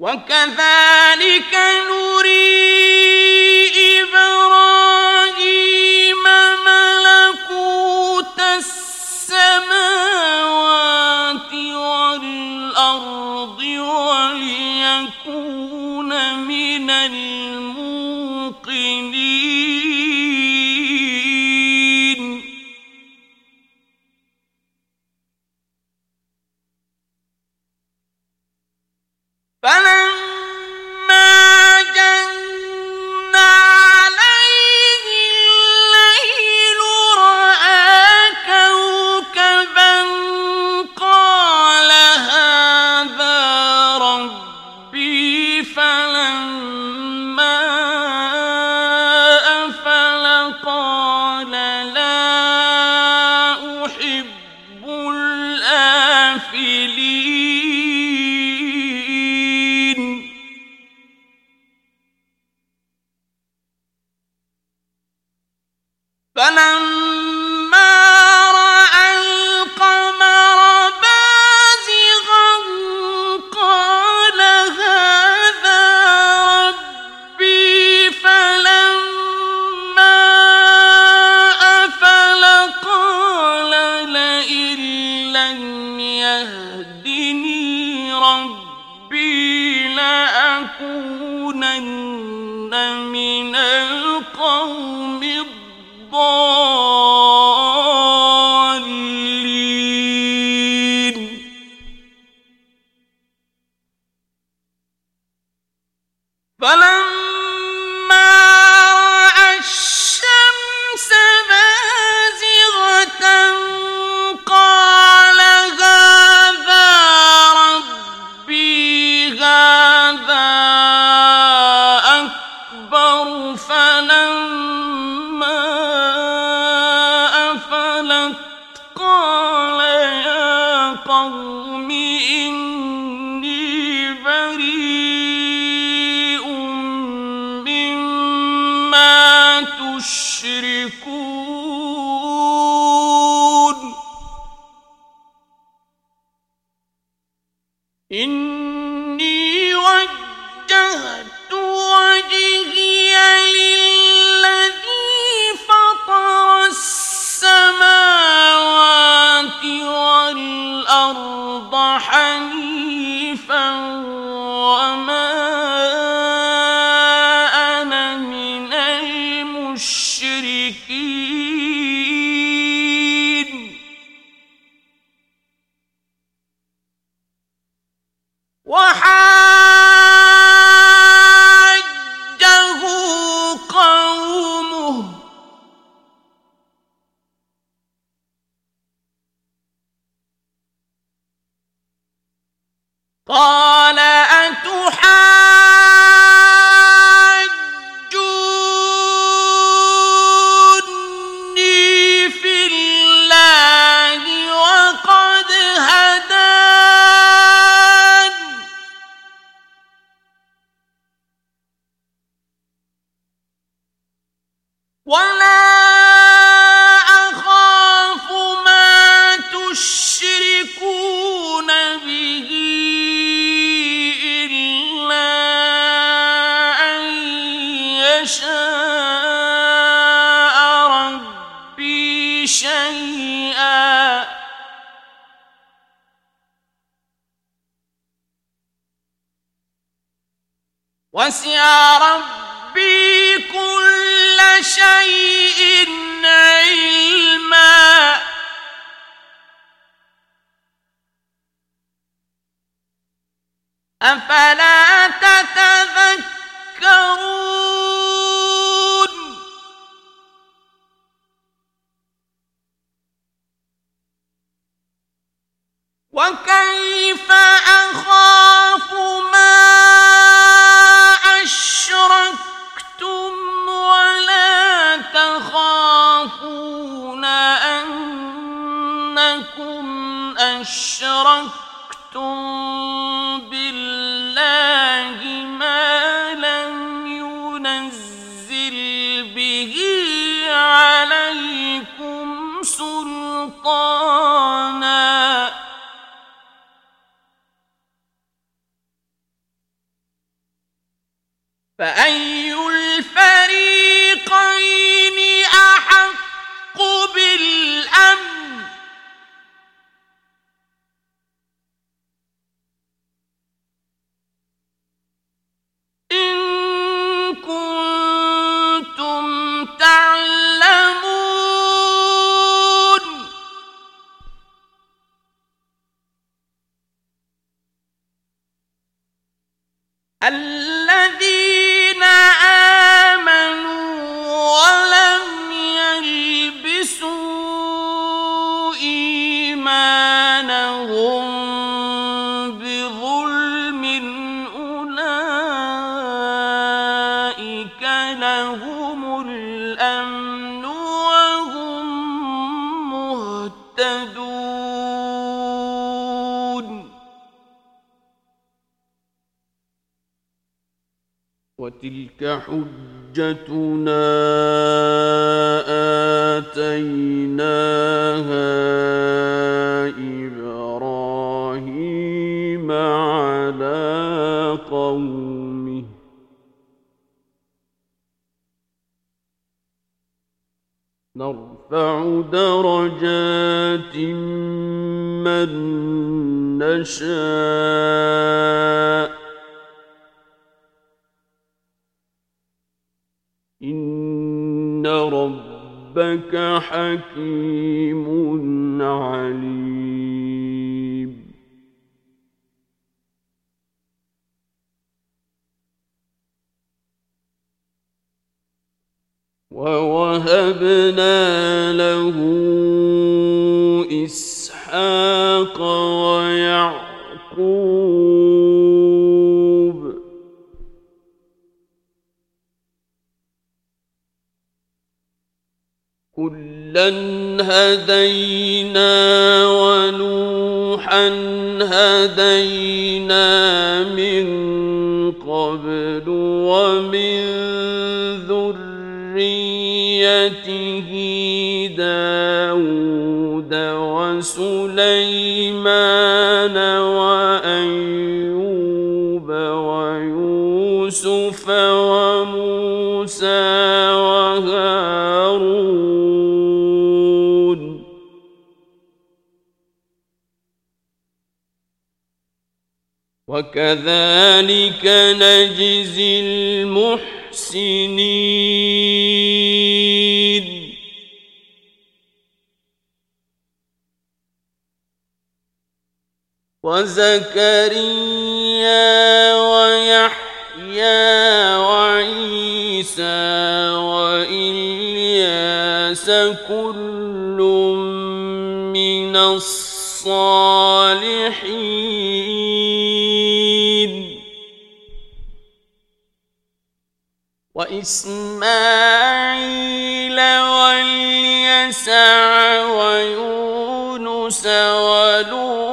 وكذلك نريد ان أفلا تتعلم فأي اللہ وتلك حجتنا آتيناها إبراهيم على قومه. نرفع درجات من نشاء ربك حكيم عليم. ووهبنا له إسحاق ويعقوب كلا هدينا ونوحا هدينا من قبل ومن ذريته داود وسليمان وكذلك نجزي المحسنين. وزكريا ويحيى وعيسى وإلياس كل من الصالحين. وإسماعيل واليسع ويونس ولوطا.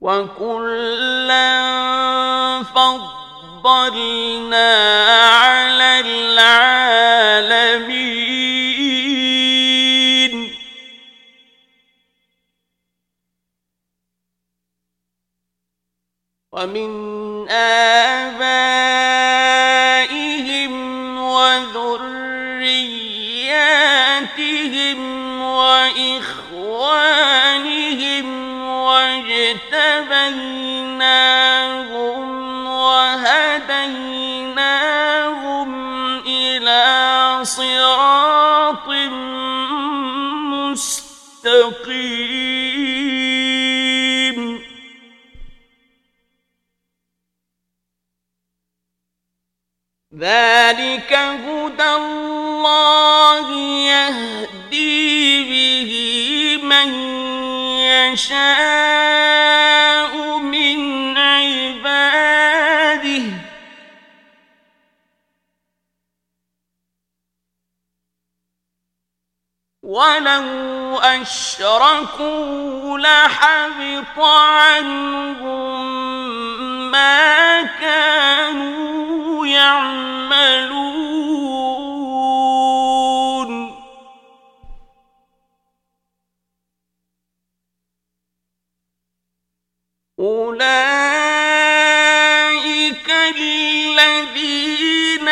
وكلا فضلنا ومن آبائهم وذرياتهم وإخوانهم واجتبيناهم ولو أشركوا لحبط عنهم ما كانوا يعملون أولئك الذين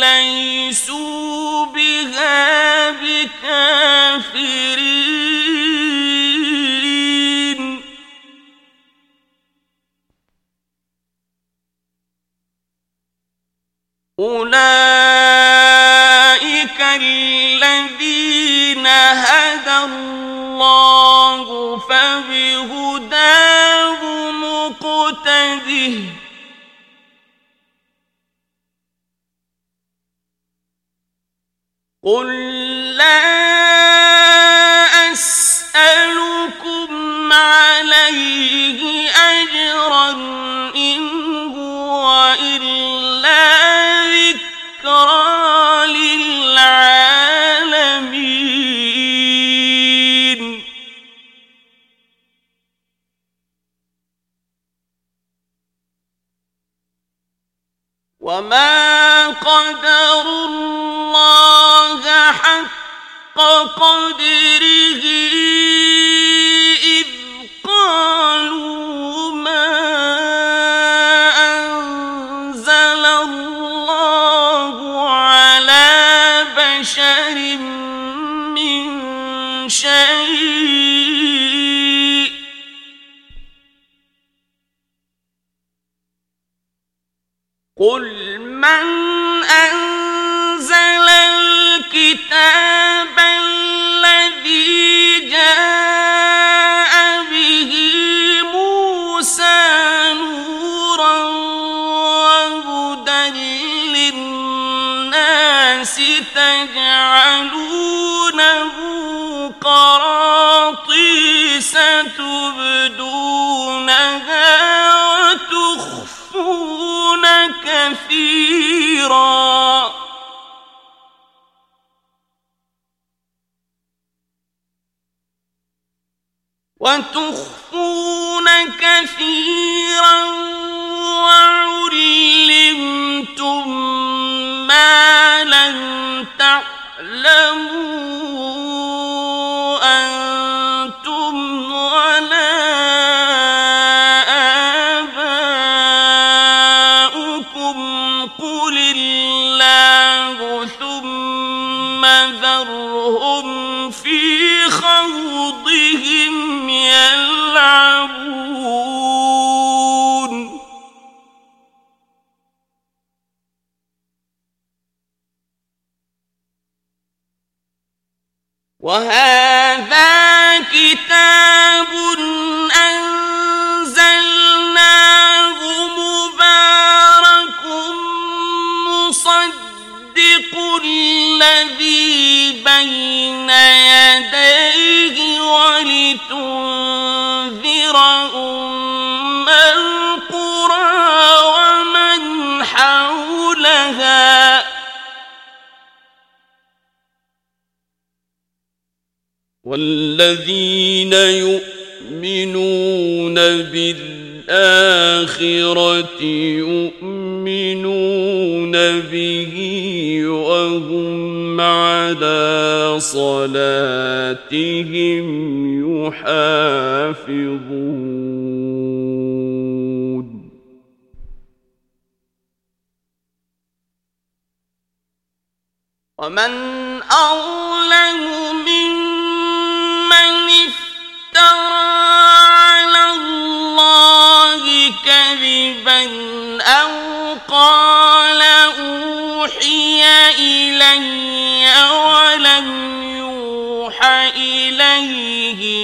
ليسوا بها بكافرين قل شيء. قل من أنزل الكتاب الذي جاء كثيرا. وتخفون كثيرا وعلا وهم في خوضهم يلعبون وهذا ولتنذر أم القرى ومن حولها والذين يؤمنون بالآخرة يؤمنون به وهم على صلاتهم يحافظون. ومن أظلم ممن افترى على الله كذبا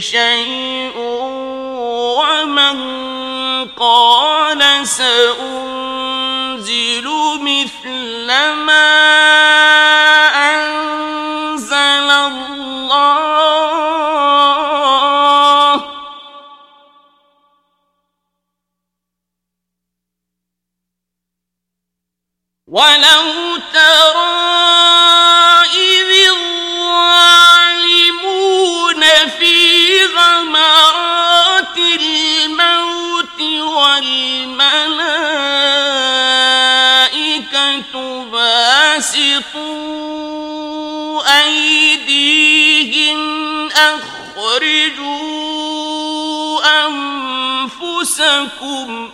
شيء ومن قال سأنزل مثل ما أنزل الله. ولو باسطوا أخرجوا أنفسكم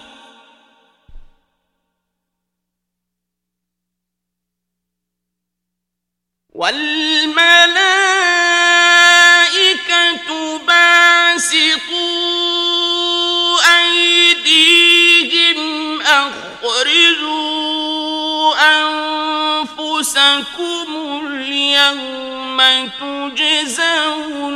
تجزون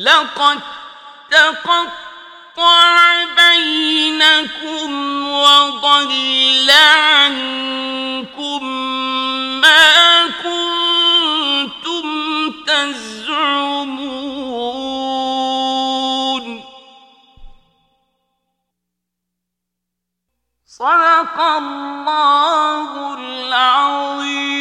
لقد بينكم وضل عنكم ما كنتم تزعمون. صدق الله العظيم.